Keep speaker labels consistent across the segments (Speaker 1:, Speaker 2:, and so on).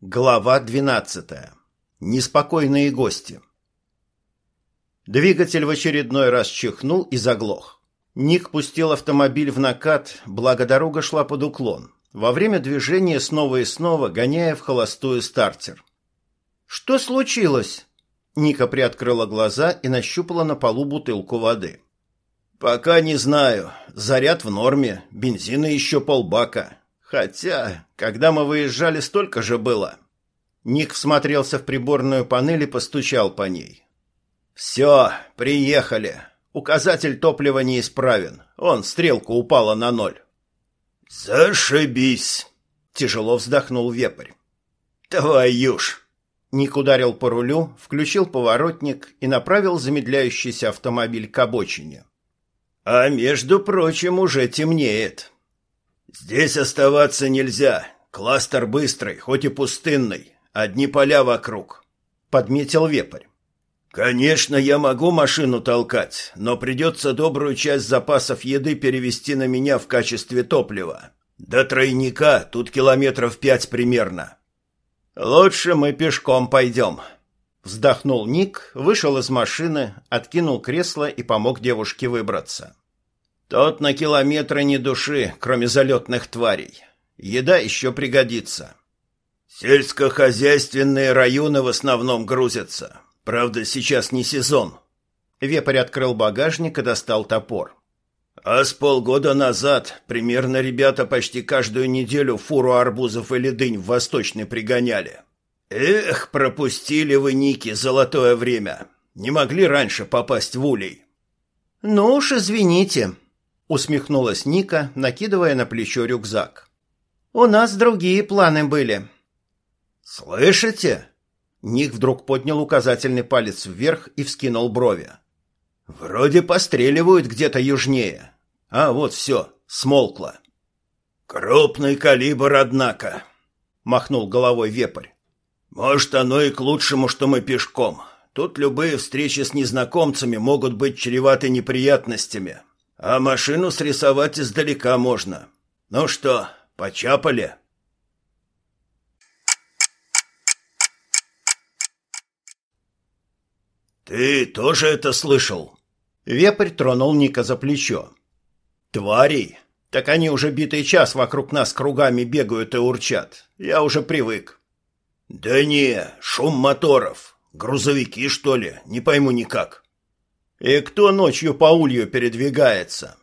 Speaker 1: Глава 12. Неспокойные гости. Двигатель в очередной раз чихнул и заглох. Ник пустил автомобиль в накат, благо дорога шла под уклон. Во время движения снова и снова гоняя в холостую стартер. «Что случилось?» Ника приоткрыла глаза и нащупала на полу бутылку воды. «Пока не знаю. Заряд в норме, бензина еще полбака. Хотя, когда мы выезжали, столько же было. Ник всмотрелся в приборную панель и постучал по ней. «Все, приехали. Указатель топлива неисправен. Он, стрелка упала на ноль».
Speaker 2: «Зашибись!» — тяжело вздохнул вепрь. «Твою ж!»
Speaker 1: Ник ударил по рулю, включил поворотник и направил замедляющийся автомобиль к обочине.
Speaker 2: «А между прочим, уже темнеет». «Здесь оставаться нельзя. Кластер быстрый, хоть и пустынный. Одни поля вокруг», — подметил вепрь. «Конечно, я могу машину толкать, но придется добрую часть запасов еды перевести на меня в качестве топлива. До тройника тут километров пять примерно».
Speaker 1: «Лучше мы пешком пойдем», — вздохнул Ник, вышел из машины, откинул кресло и помог девушке выбраться. Тот на километры ни души, кроме залетных тварей. Еда еще пригодится.
Speaker 2: Сельскохозяйственные районы в основном грузятся. Правда, сейчас не сезон.
Speaker 1: Вепрь открыл багажник и достал топор.
Speaker 2: А с полгода назад примерно ребята почти каждую неделю фуру арбузов или дынь в Восточный пригоняли. Эх, пропустили вы, Ники, золотое время. Не могли раньше попасть в улей.
Speaker 1: Ну уж извините, усмехнулась Ника, накидывая на плечо рюкзак. У нас другие планы были.
Speaker 2: Слышите?
Speaker 1: Ник вдруг поднял указательный палец вверх и вскинул брови.
Speaker 2: Вроде постреливают где-то южнее. А вот все, смолкло. Крупный калибр, однако, махнул головой вепрь. Может, оно и к лучшему, что мы пешком. Тут любые встречи с незнакомцами могут быть чреваты неприятностями. А машину срисовать издалека можно. Ну что, почапали? Ты тоже это слышал?
Speaker 1: Вепрь тронул Ника за плечо.
Speaker 2: Твари?
Speaker 1: Так они уже битый час вокруг нас кругами бегают и урчат. Я уже привык.
Speaker 2: Да не, шум моторов. Грузовики, что ли? Не пойму никак.
Speaker 1: И кто ночью по улью передвигается?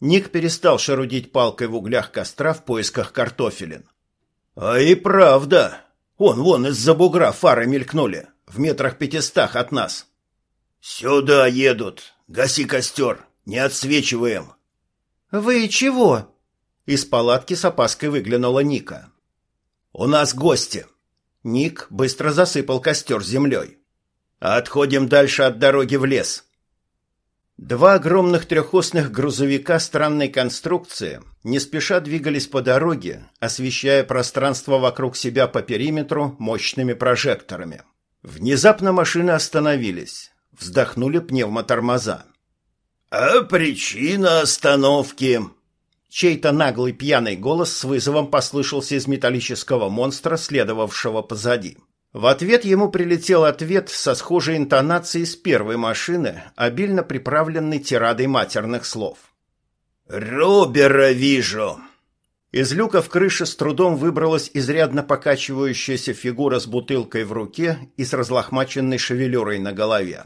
Speaker 1: Ник перестал шарудить палкой в углях костра в поисках картофелин.
Speaker 2: А и правда. Он вон из-за бугра фары мелькнули, в метрах пятистах от нас. Сюда едут. Гаси костер. Не отсвечиваем.
Speaker 1: Вы чего? Из палатки с опаской выглянула Ника.
Speaker 2: У нас гости.
Speaker 1: Ник быстро засыпал костер землей.
Speaker 2: Отходим дальше от дороги в лес.
Speaker 1: Два огромных трехосных грузовика странной конструкции не спеша двигались по дороге, освещая пространство вокруг себя по периметру мощными прожекторами. Внезапно машины остановились, вздохнули пневмотормоза.
Speaker 2: «А причина остановки?»
Speaker 1: Чей-то наглый пьяный голос с вызовом послышался из металлического монстра, следовавшего позади. В ответ ему прилетел ответ со схожей интонацией с первой машины, обильно приправленной тирадой матерных слов.
Speaker 2: «Робера вижу!»
Speaker 1: Из люка в крыше с трудом выбралась изрядно покачивающаяся фигура с бутылкой в руке и с разлохмаченной шевелюрой на голове.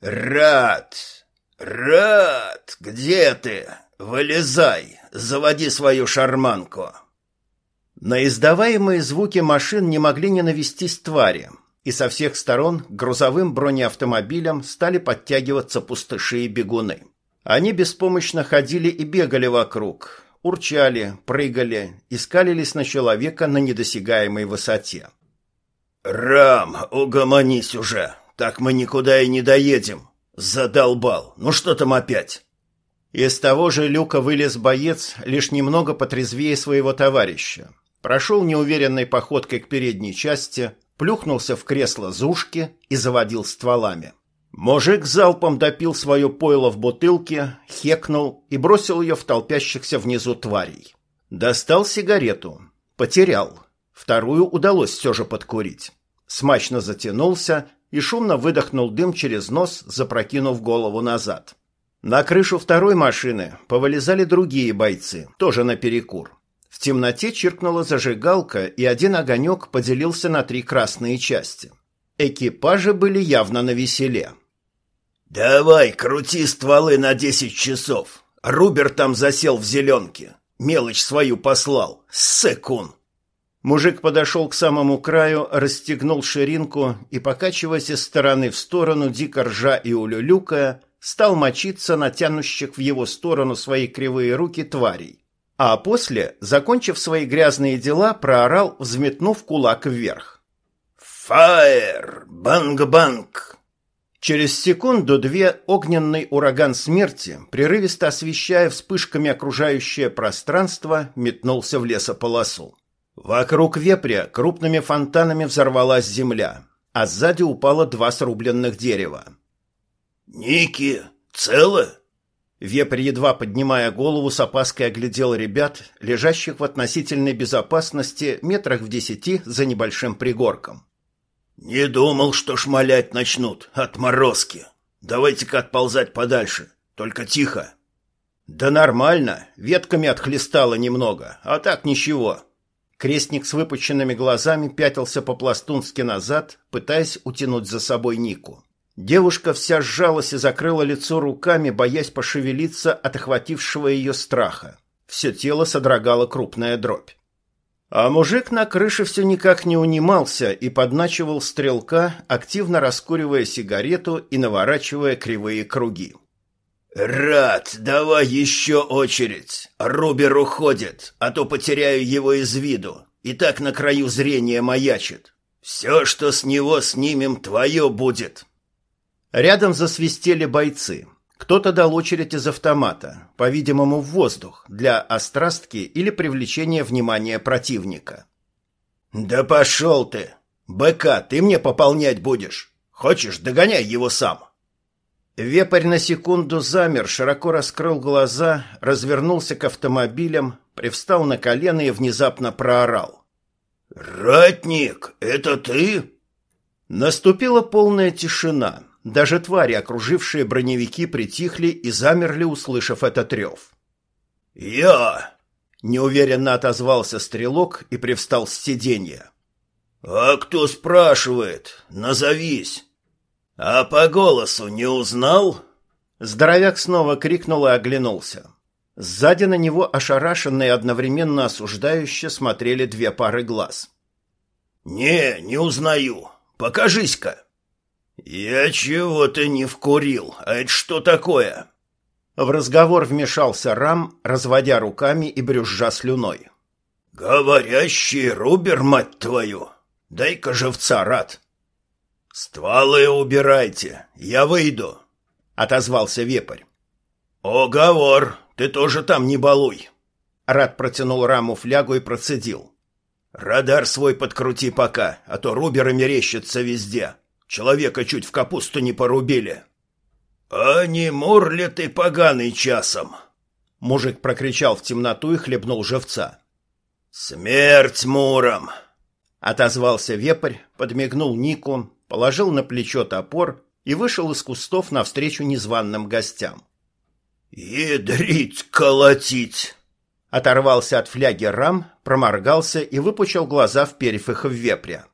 Speaker 2: «Рад! Рад! Где ты? Вылезай! Заводи свою шарманку!»
Speaker 1: На издаваемые звуки машин не могли не навестись твари, и со всех сторон к грузовым бронеавтомобилям стали подтягиваться пустыши и бегуны. Они беспомощно ходили и бегали вокруг, урчали, прыгали и скалились на человека на недосягаемой высоте.
Speaker 2: «Рам, угомонись уже, так мы никуда и не доедем. Задолбал, ну что там опять?»
Speaker 1: Из того же люка вылез боец, лишь немного потрезвее своего товарища прошел неуверенной походкой к передней части, плюхнулся в кресло Зушки и заводил стволами. Мужик залпом допил свое пойло в бутылке, хекнул и бросил ее в толпящихся внизу тварей. Достал сигарету. Потерял. Вторую удалось все же подкурить. Смачно затянулся и шумно выдохнул дым через нос, запрокинув голову назад. На крышу второй машины повылезали другие бойцы, тоже на перекур. В темноте чиркнула зажигалка, и один огонек поделился на три красные части. Экипажи были явно на веселе.
Speaker 2: «Давай, крути стволы на десять часов. Рубер там засел в зеленке. Мелочь свою послал. Секун!»
Speaker 1: Мужик подошел к самому краю, расстегнул ширинку и, покачиваясь из стороны в сторону, дико ржа и улюлюкая, стал мочиться на тянущих в его сторону свои кривые руки тварей. А после, закончив свои грязные дела, проорал, взметнув кулак вверх.
Speaker 2: «Фаер! Банг-банг!»
Speaker 1: Через секунду-две огненный ураган смерти, прерывисто освещая вспышками окружающее пространство, метнулся в лесополосу. Вокруг вепря крупными фонтанами взорвалась земля, а сзади упало два срубленных дерева.
Speaker 2: «Ники, целы?»
Speaker 1: Вепрь, едва поднимая голову, с опаской оглядел ребят, лежащих в относительной безопасности метрах в десяти за небольшим пригорком.
Speaker 2: «Не думал, что шмалять начнут. Отморозки. Давайте-ка отползать подальше. Только тихо».
Speaker 1: «Да нормально. Ветками отхлестало немного, а так ничего». Крестник с выпученными глазами пятился по-пластунски назад, пытаясь утянуть за собой Нику. Девушка вся сжалась и закрыла лицо руками, боясь пошевелиться от охватившего ее страха. Все тело содрогало крупная дробь. А мужик на крыше все никак не унимался и подначивал стрелка, активно раскуривая сигарету и наворачивая кривые круги.
Speaker 2: «Рад, давай еще очередь. Рубер уходит, а то потеряю его из виду. И так на краю зрения маячит. Все, что с него снимем, твое будет».
Speaker 1: Рядом засвистели бойцы. Кто-то дал очередь из автомата, по-видимому, в воздух, для острастки или привлечения внимания противника.
Speaker 2: «Да пошел ты! БК, ты мне пополнять будешь? Хочешь, догоняй его сам!»
Speaker 1: Вепрь на секунду замер, широко раскрыл глаза, развернулся к автомобилям, привстал на колено и внезапно проорал.
Speaker 2: «Ратник, это ты?»
Speaker 1: Наступила полная тишина. Даже твари, окружившие броневики, притихли и замерли, услышав этот рев.
Speaker 2: «Я!»
Speaker 1: — неуверенно отозвался стрелок и привстал с сиденья.
Speaker 2: «А кто спрашивает? Назовись!» «А по голосу не узнал?»
Speaker 1: Здоровяк снова крикнул и оглянулся. Сзади на него ошарашенные одновременно осуждающе смотрели две пары глаз.
Speaker 2: «Не, не узнаю. Покажись-ка!» «Я чего-то не вкурил. А это что такое?»
Speaker 1: В разговор вмешался Рам, разводя руками и брюзжа слюной.
Speaker 2: «Говорящий Рубер, мать твою! Дай-ка живца, рад!» «Стволы убирайте, я выйду», — отозвался вепрь. «Оговор, ты тоже там не балуй».
Speaker 1: Рад протянул раму флягу и процедил.
Speaker 2: «Радар свой подкрути пока, а то руберы мерещатся везде. Человека чуть в капусту не порубили». «А не мур ли ты поганый часом?»
Speaker 1: Мужик прокричал в темноту и хлебнул живца.
Speaker 2: «Смерть муром!»
Speaker 1: Отозвался вепрь, подмигнул Нику, положил на плечо топор и вышел из кустов навстречу незваным гостям.
Speaker 2: «Ядрить колотить!»
Speaker 1: Оторвался от фляги рам, проморгался и выпучил глаза, вперев их в вепря.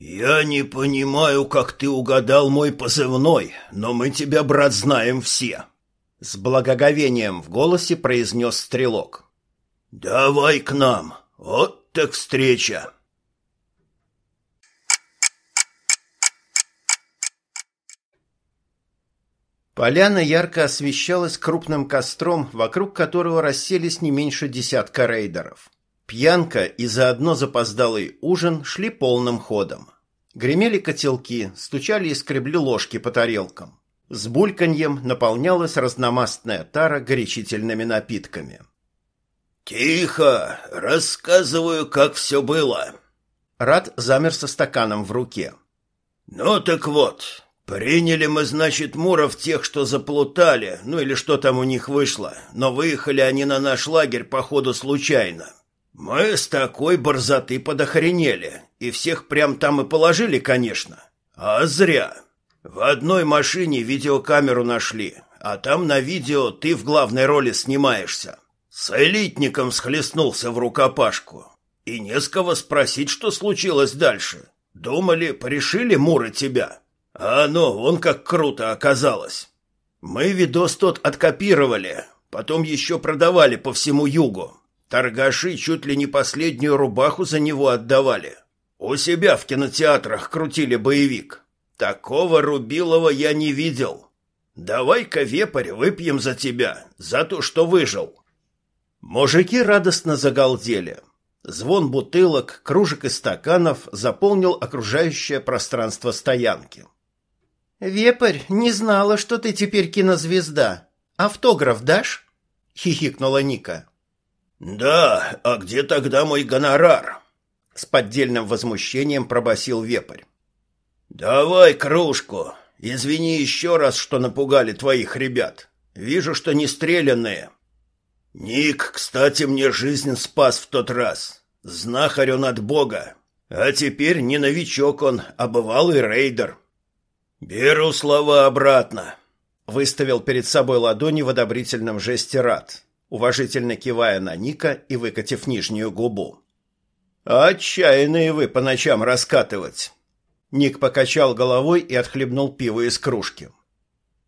Speaker 2: «Я не понимаю, как ты угадал мой позывной, но мы тебя, брат, знаем все!»
Speaker 1: С благоговением в голосе произнес стрелок.
Speaker 2: «Давай к нам, вот так встреча!»
Speaker 1: Поляна ярко освещалась крупным костром, вокруг которого расселись не меньше десятка рейдеров. Пьянка и заодно запоздалый ужин шли полным ходом. Гремели котелки, стучали и скребли ложки по тарелкам. С бульканьем наполнялась разномастная тара горячительными напитками.
Speaker 2: «Тихо! Рассказываю, как все было!»
Speaker 1: Рад замер со стаканом в руке.
Speaker 2: «Ну так вот, Приняли мы, значит, муров тех, что заплутали, ну или что там у них вышло, но выехали они на наш лагерь, походу, случайно. Мы с такой борзоты подохренели, и всех прям там и положили, конечно. А зря. В одной машине видеокамеру нашли, а там на видео ты в главной роли снимаешься. С элитником схлестнулся в рукопашку. И не с кого спросить, что случилось дальше. Думали, порешили Муры тебя. А оно вон как круто оказалось. Мы видос тот откопировали, потом еще продавали по всему югу. Торгаши чуть ли не последнюю рубаху за него отдавали. У себя в кинотеатрах крутили боевик. Такого Рубилова я не видел. Давай-ка, вепарь, выпьем за тебя, за то, что выжил.
Speaker 1: Мужики радостно загалдели. Звон бутылок, кружек и стаканов заполнил окружающее пространство стоянки. «Вепарь, не знала, что ты теперь кинозвезда. Автограф дашь?» — хихикнула Ника.
Speaker 2: «Да, а где тогда мой гонорар?»
Speaker 1: С поддельным возмущением пробасил вепрь.
Speaker 2: «Давай кружку. Извини еще раз, что напугали твоих ребят. Вижу, что не стрелянные». «Ник, кстати, мне жизнь спас в тот раз. Знахарь он от бога. А теперь не новичок он, а бывалый рейдер». «Беру слова обратно», — выставил перед собой ладони в одобрительном жесте рад уважительно кивая на Ника и выкатив нижнюю губу. «Отчаянные вы по ночам раскатывать!» Ник покачал головой и отхлебнул пиво из кружки.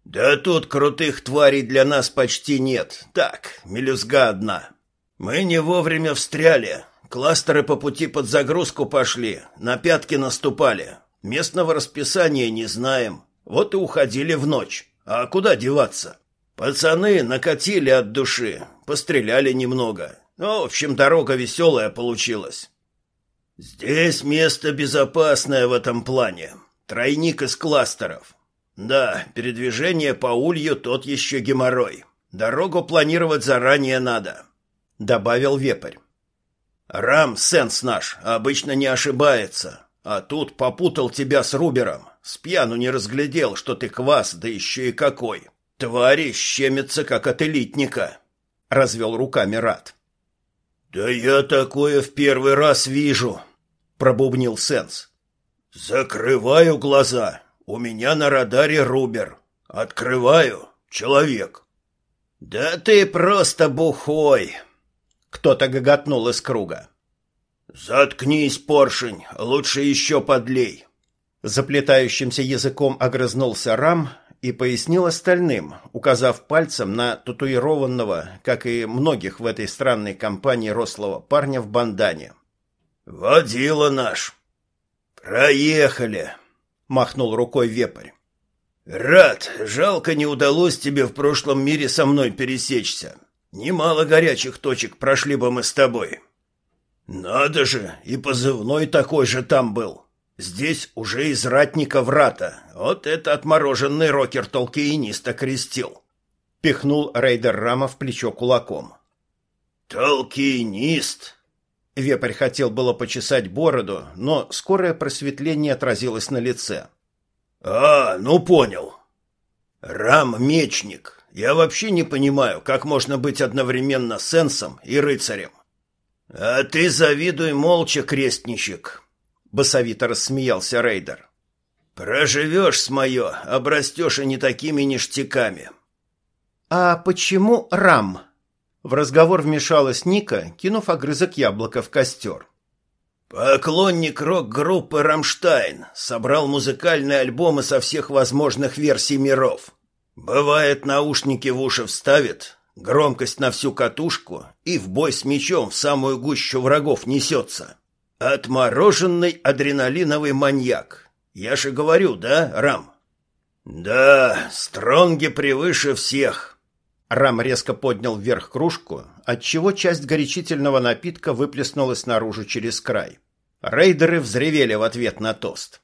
Speaker 2: «Да тут крутых тварей для нас почти нет. Так, мелюзга одна. Мы не вовремя встряли. Кластеры по пути под загрузку пошли, на пятки наступали. Местного расписания не знаем. Вот и уходили в ночь. А куда деваться? Пацаны накатили от души, постреляли немного. Ну, в общем, дорога веселая получилась. Здесь место безопасное в этом плане. Тройник из кластеров. Да, передвижение по улью тот еще геморрой. Дорогу планировать заранее надо, добавил Вепрь. Рам, сенс наш, обычно не ошибается, а тут попутал тебя с Рубером. С пьяну не разглядел, что ты квас, да еще и какой. Твари щемятся, как от элитника развел руками Рат. Да я такое в первый раз вижу, пробубнил Сенс. Закрываю глаза. У меня на радаре Рубер. Открываю человек. Да ты просто бухой. Кто-то гоготнул из круга. Заткнись, поршень, лучше еще подлей.
Speaker 1: Заплетающимся языком огрызнулся Рам и пояснил остальным, указав пальцем на татуированного, как и многих в этой странной компании рослого парня в бандане.
Speaker 2: «Водила наш!» «Проехали!» — махнул рукой вепрь. «Рад, жалко не удалось тебе в прошлом мире со мной пересечься. Немало горячих точек прошли бы мы с тобой». «Надо же, и позывной такой же там был!» Здесь уже из ратника врата. Вот это отмороженный рокер-толкиенист окрестил.
Speaker 1: Пихнул рейдер Рама в плечо кулаком.
Speaker 2: Толкиенист?
Speaker 1: Вепрь хотел было почесать бороду, но скорое просветление отразилось на лице.
Speaker 2: А, ну понял. Рам-мечник. Я вообще не понимаю, как можно быть одновременно сенсом и рыцарем. А ты завидуй молча, крестничек, басовито рассмеялся Рейдер. Проживешь с мое, обрастешь и не такими ништяками.
Speaker 1: А почему Рам? В разговор вмешалась Ника, кинув огрызок яблока в костер.
Speaker 2: Поклонник рок-группы «Рамштайн» собрал музыкальные альбомы со всех возможных версий миров. Бывает, наушники в уши вставит, громкость на всю катушку и в бой с мечом в самую гущу врагов несется. Отмороженный адреналиновый маньяк. Я же говорю, да, Рам? Да, Стронги превыше всех.
Speaker 1: Рам резко поднял вверх кружку, отчего часть горячительного напитка выплеснулась наружу через край. Рейдеры взревели в ответ на тост.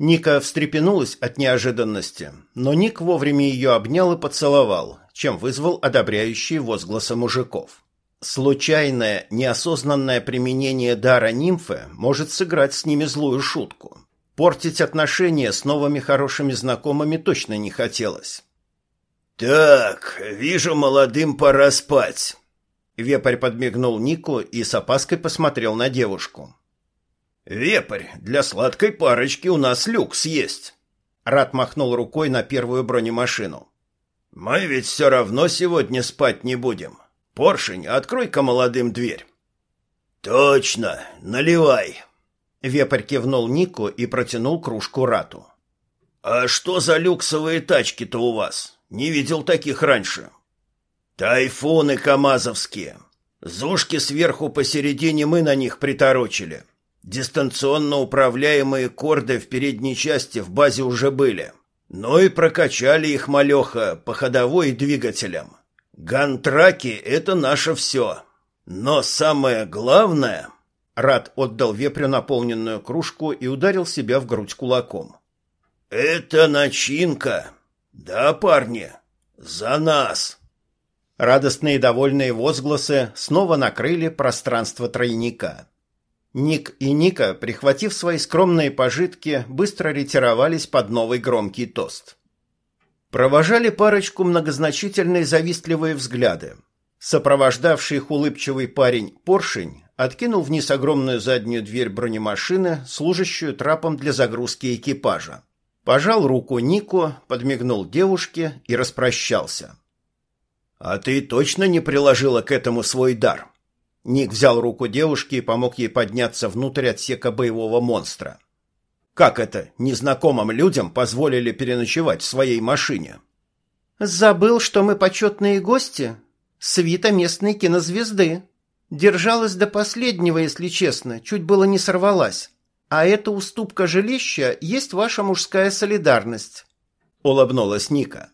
Speaker 1: Ника встрепенулась от неожиданности, но Ник вовремя ее обнял и поцеловал, чем вызвал одобряющие возгласы мужиков. Случайное, неосознанное применение дара нимфы может сыграть с ними злую шутку. Портить отношения с новыми хорошими знакомыми точно не хотелось.
Speaker 2: «Так, вижу, молодым пора спать».
Speaker 1: Вепрь подмигнул Нику и с опаской посмотрел на девушку.
Speaker 2: «Вепрь, для сладкой парочки у нас люкс есть!»
Speaker 1: Рад махнул рукой на первую бронемашину.
Speaker 2: «Мы ведь все равно сегодня спать не будем. Поршень, открой-ка молодым дверь». «Точно, наливай!»
Speaker 1: Вепрь кивнул Нику и протянул кружку Рату.
Speaker 2: «А что за люксовые тачки-то у вас? Не видел таких раньше». «Тайфуны камазовские. Зушки сверху посередине мы на них приторочили. Дистанционно управляемые корды в передней части в базе уже были. Ну и прокачали их малеха по ходовой и двигателям. Гантраки — это наше все. Но самое главное...
Speaker 1: Рад отдал вепрю наполненную кружку и ударил себя в грудь кулаком.
Speaker 2: «Это начинка. Да, парни, за нас!»
Speaker 1: Радостные и довольные возгласы снова накрыли пространство тройника. Ник и Ника, прихватив свои скромные пожитки, быстро ретировались под новый громкий тост. Провожали парочку многозначительные завистливые взгляды. Сопровождавший их улыбчивый парень Поршень откинул вниз огромную заднюю дверь бронемашины, служащую трапом для загрузки экипажа. Пожал руку Нику, подмигнул девушке и распрощался.
Speaker 2: «А ты точно не приложила к этому свой дар?»
Speaker 1: Ник взял руку девушки и помог ей подняться внутрь отсека боевого монстра. Как это незнакомым людям позволили переночевать в своей машине?
Speaker 3: Забыл, что мы почетные гости? Свита местной кинозвезды. Держалась до последнего, если честно, чуть было не сорвалась. А эта уступка жилища есть ваша мужская солидарность.
Speaker 1: Улыбнулась Ника.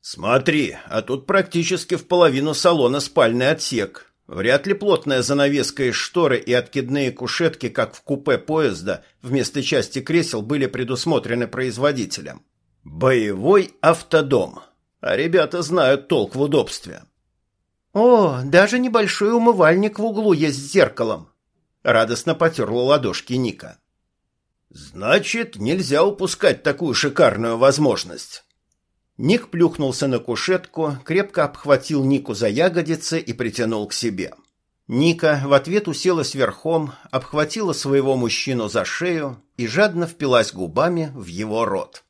Speaker 2: Смотри, а тут практически в половину салона спальный отсек. Вряд ли плотная занавеска из шторы и откидные кушетки, как в купе поезда, вместо части кресел были предусмотрены производителем. Боевой автодом. А ребята знают толк в удобстве.
Speaker 3: «О, даже небольшой умывальник в углу есть с зеркалом!»
Speaker 1: Радостно потерла ладошки Ника.
Speaker 2: «Значит, нельзя упускать такую шикарную возможность!»
Speaker 1: Ник плюхнулся на кушетку, крепко обхватил Нику за ягодицы и притянул к себе. Ника в ответ уселась верхом, обхватила своего мужчину за шею и жадно впилась губами в его рот.